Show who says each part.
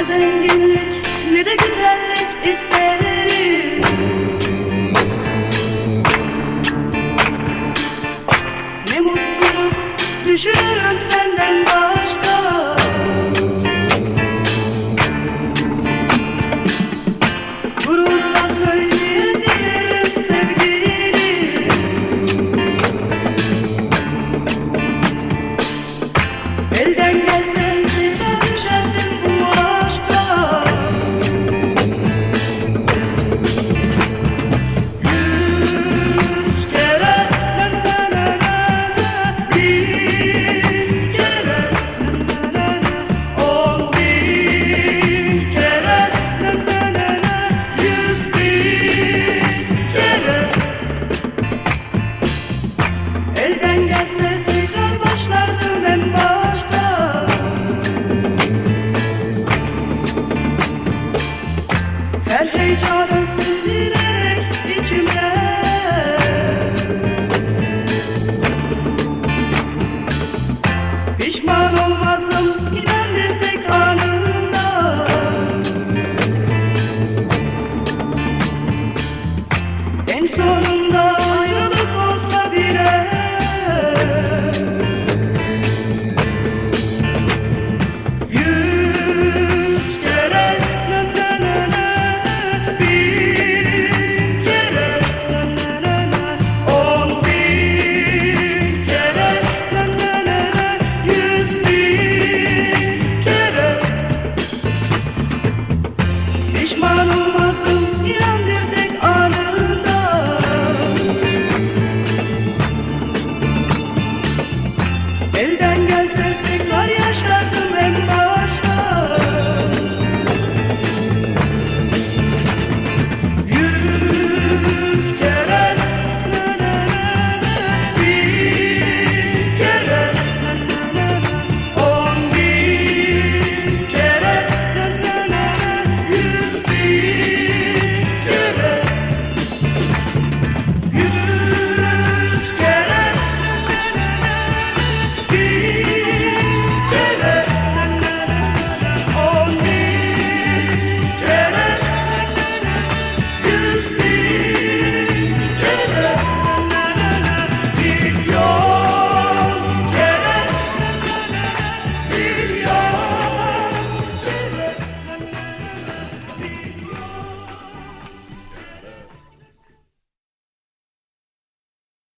Speaker 1: Ne zenginlik ne de güzellik isterim Ne mutluluk düşünürüm senden var Pişman olmazdım inan bir tek anında En sonunda Elden gelse